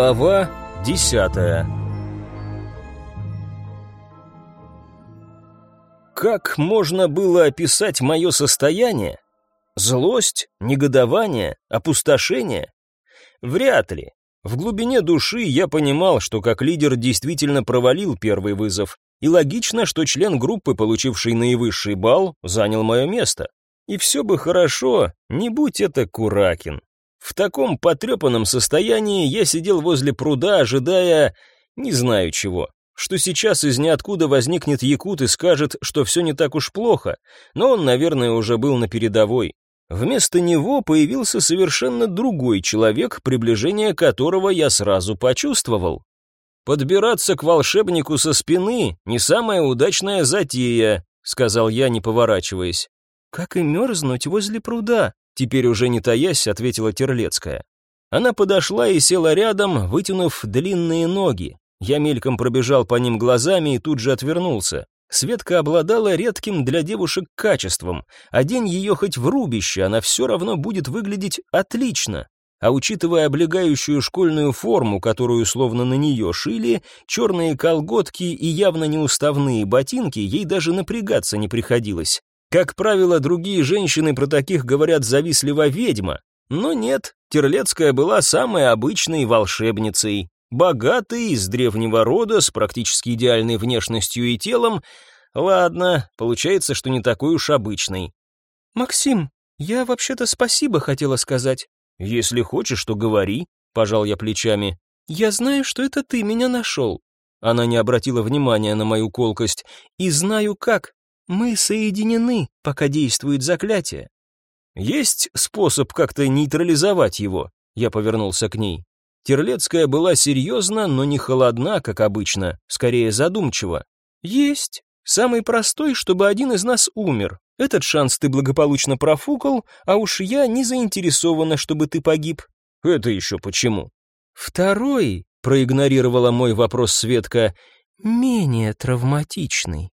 Глава десятая Как можно было описать мое состояние? Злость, негодование, опустошение? Вряд ли. В глубине души я понимал, что как лидер действительно провалил первый вызов, и логично, что член группы, получивший наивысший балл, занял мое место. И все бы хорошо, не будь это Куракин. В таком потрепанном состоянии я сидел возле пруда, ожидая... не знаю чего. Что сейчас из ниоткуда возникнет якут и скажет, что все не так уж плохо, но он, наверное, уже был на передовой. Вместо него появился совершенно другой человек, приближение которого я сразу почувствовал. «Подбираться к волшебнику со спины — не самая удачная затея», — сказал я, не поворачиваясь. «Как и мерзнуть возле пруда», Теперь уже не таясь, ответила Терлецкая. Она подошла и села рядом, вытянув длинные ноги. Я мельком пробежал по ним глазами и тут же отвернулся. Светка обладала редким для девушек качеством. Одень ее хоть в рубище, она все равно будет выглядеть отлично. А учитывая облегающую школьную форму, которую словно на нее шили, черные колготки и явно неуставные ботинки, ей даже напрягаться не приходилось. Как правило, другие женщины про таких говорят завистливо ведьма, но нет, Терлецкая была самой обычной волшебницей, богатой, из древнего рода, с практически идеальной внешностью и телом. Ладно, получается, что не такой уж обычный. «Максим, я вообще-то спасибо хотела сказать». «Если хочешь, то говори», — пожал я плечами. «Я знаю, что это ты меня нашел». Она не обратила внимания на мою колкость. «И знаю как. Мы соединены, пока действует заклятие. Есть способ как-то нейтрализовать его? Я повернулся к ней. Терлецкая была серьезна, но не холодна, как обычно, скорее задумчива. Есть. Самый простой, чтобы один из нас умер. Этот шанс ты благополучно профукал, а уж я не заинтересована, чтобы ты погиб. Это еще почему? Второй, проигнорировала мой вопрос Светка, менее травматичный.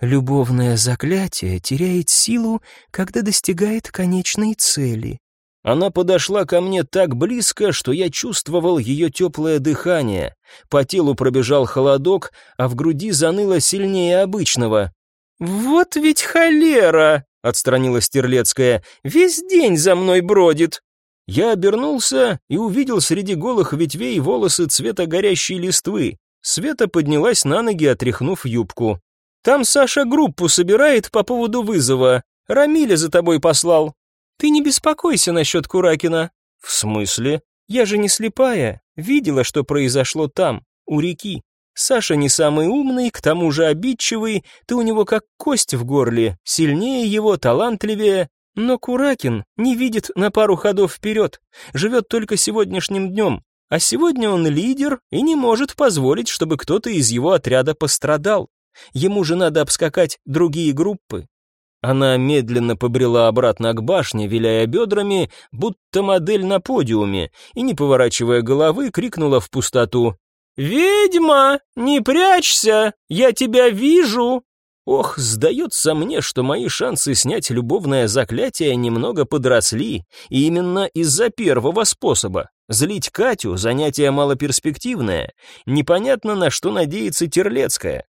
Любовное заклятие теряет силу, когда достигает конечной цели. Она подошла ко мне так близко, что я чувствовал ее теплое дыхание. По телу пробежал холодок, а в груди заныло сильнее обычного. «Вот ведь холера!» — отстранилась Терлецкая. «Весь день за мной бродит!» Я обернулся и увидел среди голых ветвей волосы цвета горящей листвы. Света поднялась на ноги, отряхнув юбку. Там Саша группу собирает по поводу вызова. Рамиля за тобой послал. Ты не беспокойся насчет Куракина. В смысле? Я же не слепая. Видела, что произошло там, у реки. Саша не самый умный, к тому же обидчивый, ты у него как кость в горле, сильнее его, талантливее. Но Куракин не видит на пару ходов вперед, живет только сегодняшним днем. А сегодня он лидер и не может позволить, чтобы кто-то из его отряда пострадал. Ему же надо обскакать другие группы. Она медленно побрела обратно к башне, виляя бедрами, будто модель на подиуме, и, не поворачивая головы, крикнула в пустоту. «Ведьма, не прячься! Я тебя вижу!» Ох, сдается мне, что мои шансы снять любовное заклятие немного подросли, и именно из-за первого способа. Злить Катю – занятие малоперспективное. Непонятно, на что надеется Терлецкая.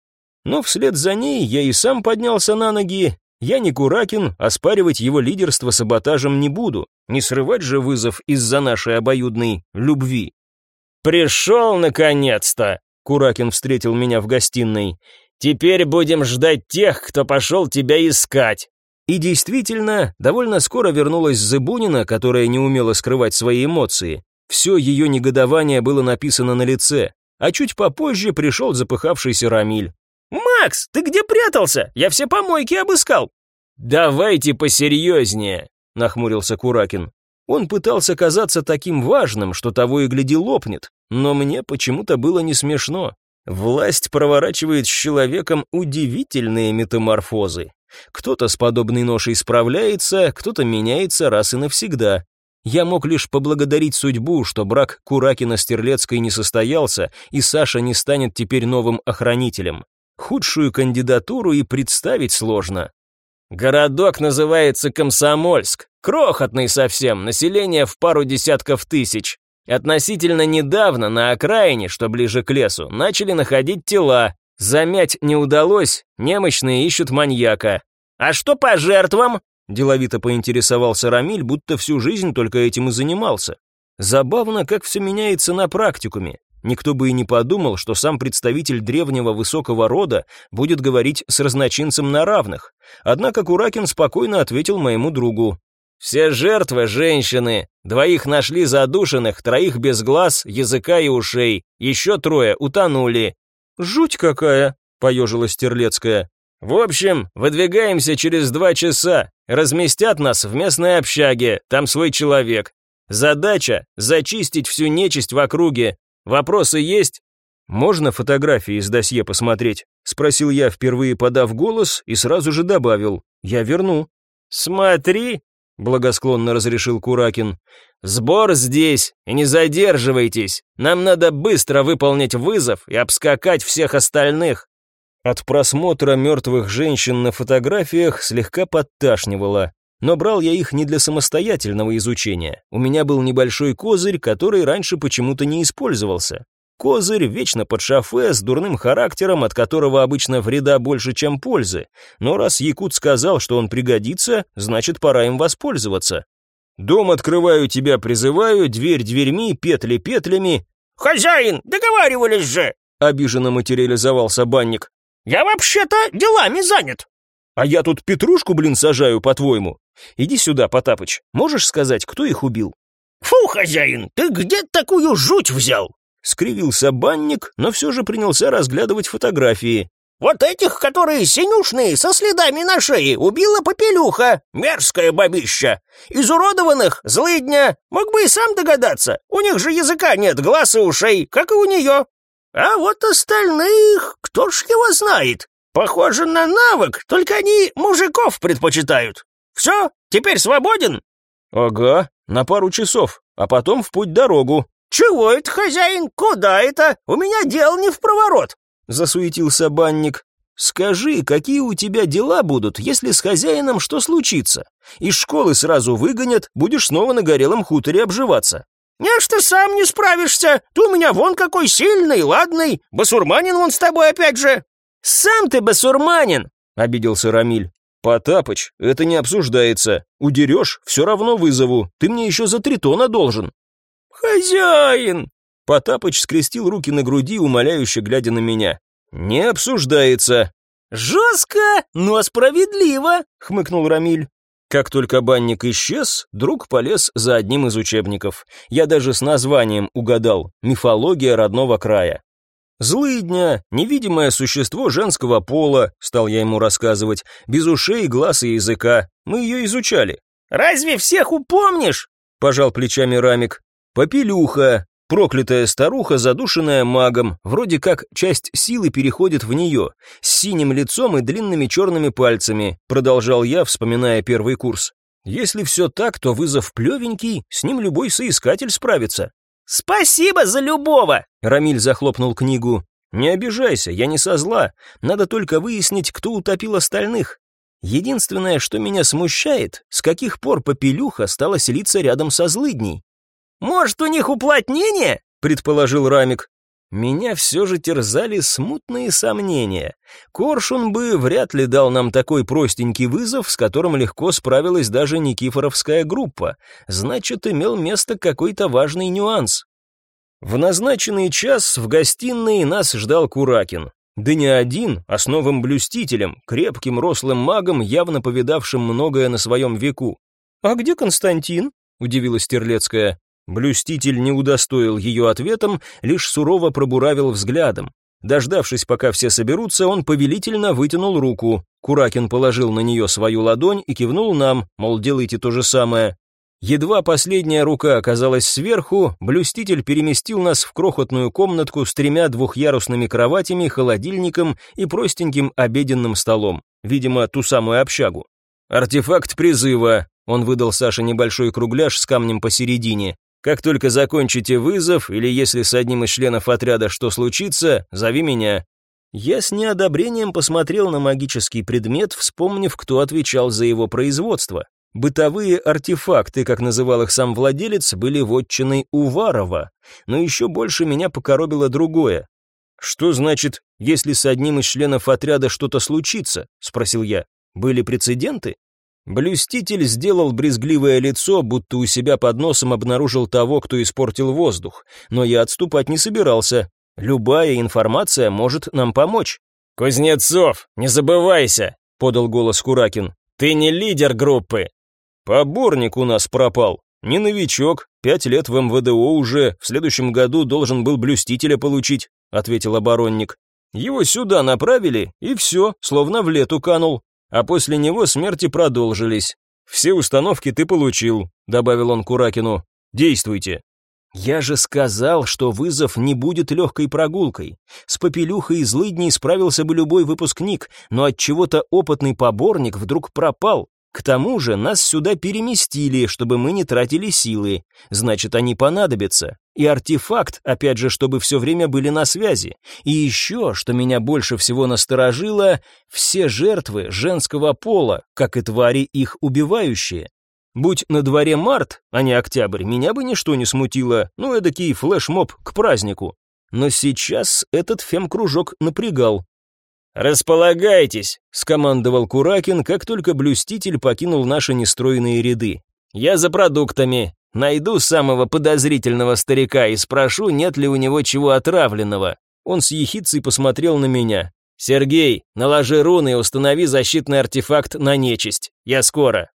Но вслед за ней я и сам поднялся на ноги. Я не Куракин, оспаривать его лидерство саботажем не буду. Не срывать же вызов из-за нашей обоюдной любви. «Пришел, наконец-то!» Куракин встретил меня в гостиной. «Теперь будем ждать тех, кто пошел тебя искать». И действительно, довольно скоро вернулась Зыбунина, которая не умела скрывать свои эмоции. Все ее негодование было написано на лице. А чуть попозже пришел запыхавшийся Рамиль. «Макс, ты где прятался? Я все помойки обыскал!» «Давайте посерьезнее», — нахмурился Куракин. Он пытался казаться таким важным, что того и гляди лопнет, но мне почему-то было не смешно. Власть проворачивает с человеком удивительные метаморфозы. Кто-то с подобной ношей справляется, кто-то меняется раз и навсегда. Я мог лишь поблагодарить судьбу, что брак Куракина с Терлецкой не состоялся, и Саша не станет теперь новым охранителем. Худшую кандидатуру и представить сложно. Городок называется Комсомольск. Крохотный совсем, население в пару десятков тысяч. Относительно недавно на окраине, что ближе к лесу, начали находить тела. Замять не удалось, немощные ищут маньяка. А что по жертвам? Деловито поинтересовался Рамиль, будто всю жизнь только этим и занимался. Забавно, как все меняется на практикуме. Никто бы и не подумал, что сам представитель древнего высокого рода будет говорить с разночинцем на равных. Однако Куракин спокойно ответил моему другу. «Все жертвы — женщины. Двоих нашли задушенных, троих без глаз, языка и ушей. Еще трое утонули». «Жуть какая!» — поежилась Стерлецкая. «В общем, выдвигаемся через два часа. Разместят нас в местной общаге, там свой человек. Задача — зачистить всю нечисть в округе. Вопросы есть?» «Можно фотографии из досье посмотреть?» — спросил я, впервые подав голос, и сразу же добавил. «Я верну». «Смотри», — благосклонно разрешил Куракин. «Сбор здесь, и не задерживайтесь. Нам надо быстро выполнить вызов и обскакать всех остальных». От просмотра мертвых женщин на фотографиях слегка подташнивало. Но брал я их не для самостоятельного изучения. У меня был небольшой козырь, который раньше почему-то не использовался. Козырь вечно под шофе, с дурным характером, от которого обычно вреда больше, чем пользы. Но раз Якут сказал, что он пригодится, значит, пора им воспользоваться. «Дом открываю, тебя призываю, дверь дверьми, петли петлями». «Хозяин, договаривались же!» — обиженно материализовался банник. «Я вообще-то делами занят». «А я тут петрушку, блин, сажаю, по-твоему. Иди сюда, Потапыч, можешь сказать, кто их убил?» «Фу, хозяин, ты где такую жуть взял?» Скривился банник, но все же принялся разглядывать фотографии. «Вот этих, которые синюшные, со следами на шее, убила попелюха, мерзкая бабища. Изуродованных — злыдня, мог бы и сам догадаться, у них же языка нет, глаз и ушей, как и у нее. А вот остальных, кто ж его знает? Похоже на навык, только они мужиков предпочитают. Все, теперь свободен? Ага, на пару часов, а потом в путь дорогу. Чего это, хозяин? Куда это? У меня дел не в проворот. Засуетился банник. Скажи, какие у тебя дела будут, если с хозяином что случится? Из школы сразу выгонят, будешь снова на горелом хуторе обживаться. «Не ты сам не справишься, ты у меня вон какой сильный, ладный, басурманин вон с тобой опять же». «Сам ты басурманин!» — обиделся Рамиль. «Потапыч, это не обсуждается. Удерешь, все равно вызову. Ты мне еще за три тона должен». «Хозяин!» Потапыч скрестил руки на груди, умоляюще глядя на меня. «Не обсуждается». «Жестко, но справедливо», — хмыкнул Рамиль. Как только банник исчез, друг полез за одним из учебников. Я даже с названием угадал «Мифология родного края». «Злыдня, невидимое существо женского пола», — стал я ему рассказывать, «без ушей, глаз и языка. Мы ее изучали». «Разве всех упомнишь?» — пожал плечами Рамик. «Попелюха, Проклятая старуха, задушенная магом, вроде как часть силы переходит в нее, с синим лицом и длинными черными пальцами, продолжал я, вспоминая первый курс. Если все так, то вызов плевенький, с ним любой соискатель справится. «Спасибо за любого!» Рамиль захлопнул книгу. «Не обижайся, я не со зла. Надо только выяснить, кто утопил остальных. Единственное, что меня смущает, с каких пор Попелюха стала селиться рядом со злыдней. «Может, у них уплотнение?» — предположил Рамик. Меня все же терзали смутные сомнения. Коршун бы вряд ли дал нам такой простенький вызов, с которым легко справилась даже Никифоровская группа. Значит, имел место какой-то важный нюанс. В назначенный час в гостиной нас ждал Куракин. Да не один, а с новым блюстителем, крепким рослым магом, явно повидавшим многое на своем веку. «А где Константин?» — удивилась Терлецкая. Блюститель не удостоил ее ответом, лишь сурово пробуравил взглядом. Дождавшись, пока все соберутся, он повелительно вытянул руку. Куракин положил на нее свою ладонь и кивнул нам, мол, делайте то же самое. Едва последняя рука оказалась сверху, блюститель переместил нас в крохотную комнатку с тремя двухъярусными кроватями, холодильником и простеньким обеденным столом. Видимо, ту самую общагу. «Артефакт призыва», — он выдал Саше небольшой кругляш с камнем посередине. Как только закончите вызов, или если с одним из членов отряда что случится, зови меня». Я с неодобрением посмотрел на магический предмет, вспомнив, кто отвечал за его производство. Бытовые артефакты, как называл их сам владелец, были вотчиной Уварова, но еще больше меня покоробило другое. «Что значит, если с одним из членов отряда что-то случится?» — спросил я. «Были прецеденты?» Блюститель сделал брезгливое лицо, будто у себя под носом обнаружил того, кто испортил воздух, но я отступать не собирался. Любая информация может нам помочь. «Кузнецов, не забывайся!» — подал голос Куракин. «Ты не лидер группы!» «Поборник у нас пропал. Не новичок, пять лет в МВДО уже, в следующем году должен был блюстителя получить», — ответил оборонник. «Его сюда направили, и все, словно в лету канул. А после него смерти продолжились. Все установки ты получил», — добавил он Куракину. «Действуйте». «Я же сказал, что вызов не будет легкой прогулкой. С попелюхой и злыдней справился бы любой выпускник, но от чего то опытный поборник вдруг пропал. К тому же нас сюда переместили, чтобы мы не тратили силы. Значит, они понадобятся. И артефакт, опять же, чтобы все время были на связи. И еще, что меня больше всего насторожило, все жертвы женского пола, как и твари их убивающие. Будь на дворе март, а не октябрь, меня бы ничто не смутило, ну эдакий флешмоб к празднику. Но сейчас этот фем-кружок напрягал. «Располагайтесь», — скомандовал Куракин, как только блюститель покинул наши нестроенные ряды. «Я за продуктами. Найду самого подозрительного старика и спрошу, нет ли у него чего отравленного». Он с ехицей посмотрел на меня. «Сергей, наложи руны и установи защитный артефакт на нечисть. Я скоро».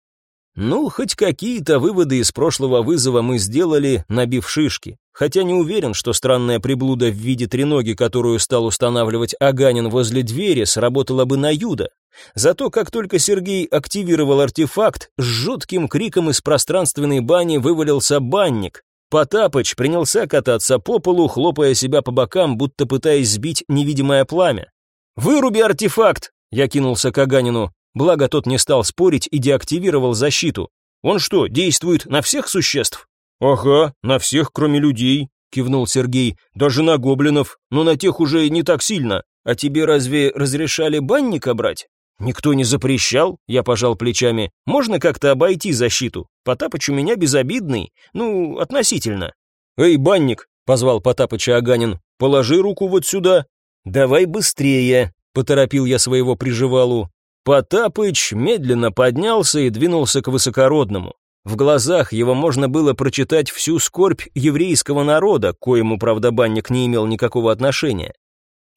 Ну, хоть какие-то выводы из прошлого вызова мы сделали, набив шишки. Хотя не уверен, что странная приблуда в виде треноги, которую стал устанавливать Аганин возле двери, сработала бы на Юда. Зато как только Сергей активировал артефакт, с жутким криком из пространственной бани вывалился банник. Потапыч принялся кататься по полу, хлопая себя по бокам, будто пытаясь сбить невидимое пламя. «Выруби артефакт!» — я кинулся к Аганину. Благо тот не стал спорить и деактивировал защиту. Он что, действует на всех существ? Ага, на всех, кроме людей, кивнул Сергей. Даже на гоблинов, но на тех уже не так сильно. А тебе разве разрешали банника брать? Никто не запрещал, я пожал плечами. Можно как-то обойти защиту. Потапыч у меня безобидный, ну, относительно. Эй, банник, позвал Потапыча Аганин. Положи руку вот сюда. Давай быстрее, поторопил я своего приживалу. Потапыч медленно поднялся и двинулся к высокородному. В глазах его можно было прочитать всю скорбь еврейского народа, коему, правда, банник не имел никакого отношения.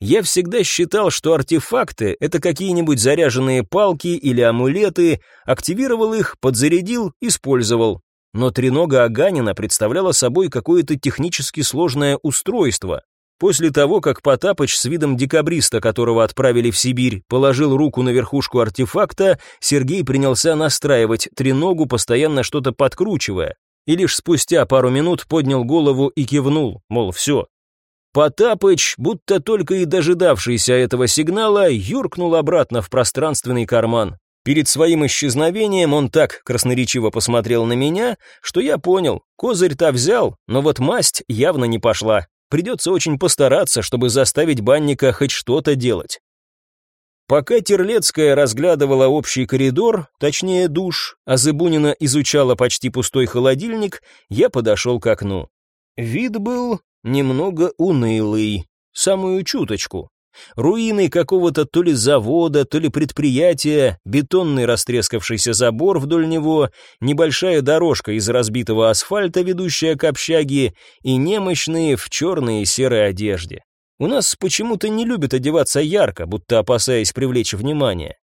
Я всегда считал, что артефакты — это какие-нибудь заряженные палки или амулеты, активировал их, подзарядил, использовал. Но тренога Аганина представляла собой какое-то технически сложное устройство, После того, как Потапыч с видом декабриста, которого отправили в Сибирь, положил руку на верхушку артефакта, Сергей принялся настраивать треногу, постоянно что-то подкручивая, и лишь спустя пару минут поднял голову и кивнул, мол, все. Потапыч, будто только и дожидавшийся этого сигнала, юркнул обратно в пространственный карман. Перед своим исчезновением он так красноречиво посмотрел на меня, что я понял, козырь-то взял, но вот масть явно не пошла. Придется очень постараться, чтобы заставить банника хоть что-то делать. Пока Терлецкая разглядывала общий коридор, точнее душ, а Зыбунина изучала почти пустой холодильник, я подошел к окну. Вид был немного унылый, самую чуточку. Руины какого-то то ли завода, то ли предприятия, бетонный растрескавшийся забор вдоль него, небольшая дорожка из разбитого асфальта, ведущая к общаге, и немощные в черной и серой одежде. У нас почему-то не любят одеваться ярко, будто опасаясь привлечь внимание.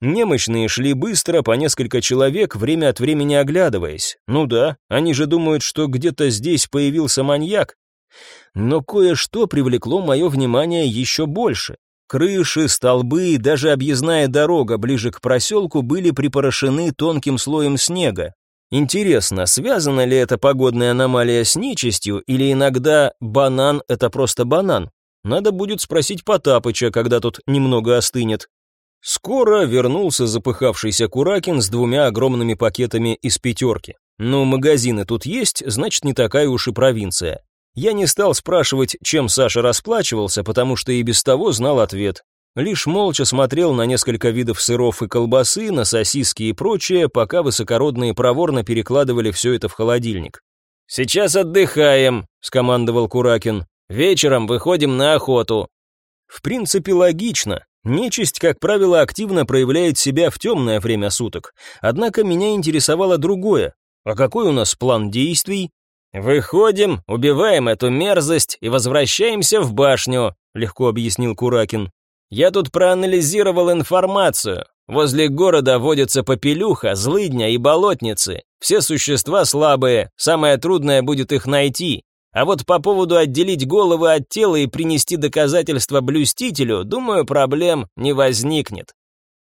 Немощные шли быстро, по несколько человек, время от времени оглядываясь. Ну да, они же думают, что где-то здесь появился маньяк, но кое-что привлекло мое внимание еще больше. Крыши, столбы и даже объездная дорога ближе к проселку были припорошены тонким слоем снега. Интересно, связана ли эта погодная аномалия с нечистью, или иногда банан — это просто банан? Надо будет спросить Потапыча, когда тут немного остынет. Скоро вернулся запыхавшийся Куракин с двумя огромными пакетами из пятерки. Ну, магазины тут есть, значит, не такая уж и провинция. Я не стал спрашивать, чем Саша расплачивался, потому что и без того знал ответ. лишь молча смотрел на несколько видов сыров и колбасы, на сосиски и прочее, пока высокородные проворно перекладывали все это в холодильник. «Сейчас отдыхаем», — скомандовал Куракин. «Вечером выходим на охоту». В принципе, логично. Нечисть, как правило, активно проявляет себя в темное время суток. Однако меня интересовало другое. А какой у нас план действий? «Выходим, убиваем эту мерзость и возвращаемся в башню», — легко объяснил Куракин. «Я тут проанализировал информацию. Возле города водятся попелюха, злыдня и болотницы. Все существа слабые, самое трудное будет их найти. А вот по поводу отделить головы от тела и принести доказательства блюстителю, думаю, проблем не возникнет.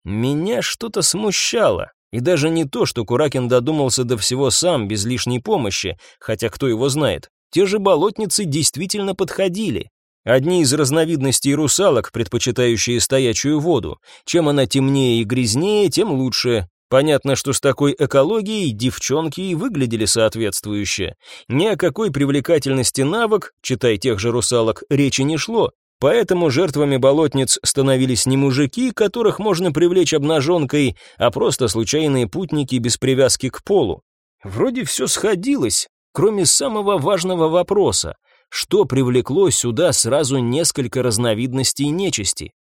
Меня что-то смущало. И даже не то, что Куракин додумался до всего сам, без лишней помощи, хотя кто его знает. Те же болотницы действительно подходили. Одни из разновидностей русалок, предпочитающие стоячую воду. Чем она темнее и грязнее, тем лучше. Понятно, что с такой экологией девчонки и выглядели соответствующе. Ни о какой привлекательности навык, читай тех же русалок, речи не шло. Поэтому жертвами болотниц становились не мужики, которых можно привлечь обнаженкой, а просто случайные путники без привязки к полу. Вроде все сходилось, кроме самого важного вопроса что привлекло сюда сразу несколько разновидностей нечисти.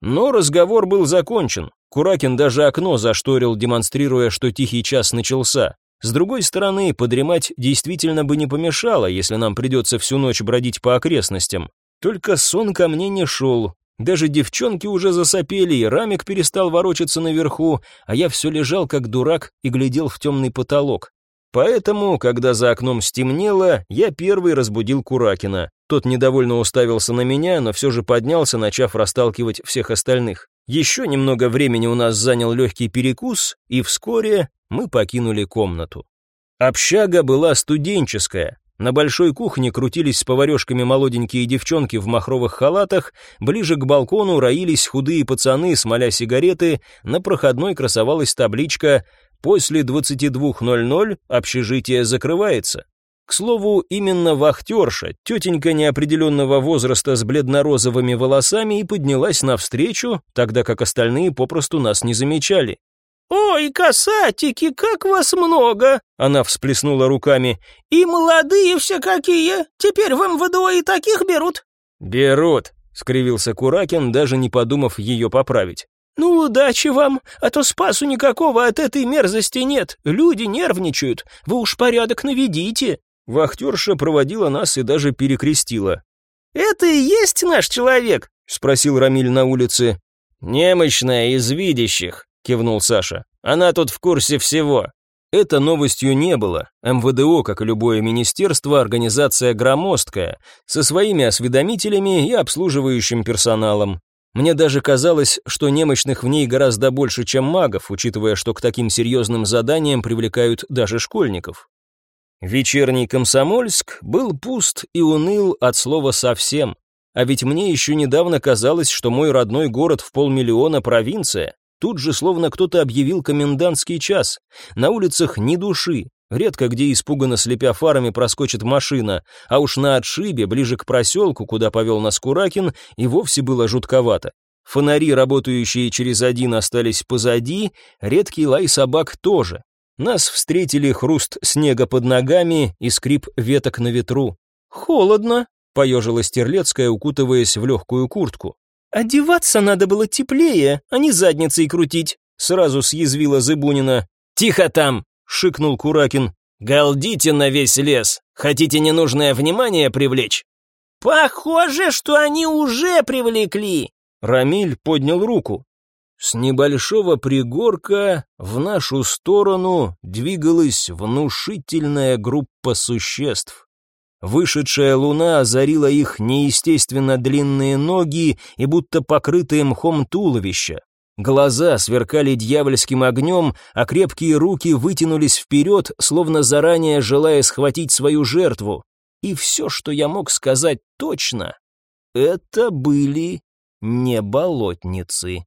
Но разговор был закончен. Куракин даже окно зашторил, демонстрируя, что тихий час начался. С другой стороны, подремать действительно бы не помешало, если нам придется всю ночь бродить по окрестностям. Только сон ко мне не шел. Даже девчонки уже засопели, и рамик перестал ворочаться наверху, а я все лежал как дурак и глядел в темный потолок. Поэтому, когда за окном стемнело, я первый разбудил Куракина. Тот недовольно уставился на меня, но все же поднялся, начав расталкивать всех остальных. Еще немного времени у нас занял легкий перекус, и вскоре мы покинули комнату. Общага была студенческая. На большой кухне крутились с поварешками молоденькие девчонки в махровых халатах, ближе к балкону роились худые пацаны, смоля сигареты, на проходной красовалась табличка После 22.00 общежитие закрывается. К слову, именно вахтерша, тетенька неопределенного возраста с бледно-розовыми волосами и поднялась навстречу, тогда как остальные попросту нас не замечали. «Ой, касатики, как вас много!» Она всплеснула руками. «И молодые все какие! Теперь в МВДО и таких берут!» «Берут!» — скривился Куракин, даже не подумав ее поправить. «Ну, удачи вам, а то спасу никакого от этой мерзости нет. Люди нервничают. Вы уж порядок наведите». Вахтерша проводила нас и даже перекрестила. «Это и есть наш человек?» — спросил Рамиль на улице. «Немощная из видящих», — кивнул Саша. «Она тут в курсе всего». Это новостью не было. МВДО, как и любое министерство, организация громоздкая, со своими осведомителями и обслуживающим персоналом. Мне даже казалось, что немощных в ней гораздо больше, чем магов, учитывая, что к таким серьезным заданиям привлекают даже школьников. Вечерний Комсомольск был пуст и уныл от слова совсем. А ведь мне еще недавно казалось, что мой родной город в полмиллиона провинция. Тут же словно кто-то объявил комендантский час. На улицах ни души, Редко где испуганно слепя фарами проскочит машина, а уж на отшибе, ближе к проселку, куда повел нас Куракин, и вовсе было жутковато. Фонари, работающие через один, остались позади, редкий лай собак тоже. Нас встретили хруст снега под ногами и скрип веток на ветру. «Холодно», — поежилась Терлецкая, укутываясь в легкую куртку. «Одеваться надо было теплее, а не задницей крутить», — сразу съязвила Зыбунина. «Тихо там!» — шикнул Куракин. «Галдите на весь лес! Хотите ненужное внимание привлечь?» «Похоже, что они уже привлекли!» Рамиль поднял руку. С небольшого пригорка в нашу сторону двигалась внушительная группа существ. Вышедшая луна озарила их неестественно длинные ноги и будто покрытые мхом туловища. Глаза сверкали дьявольским огнем, а крепкие руки вытянулись вперед, словно заранее желая схватить свою жертву. И все, что я мог сказать точно, это были не болотницы.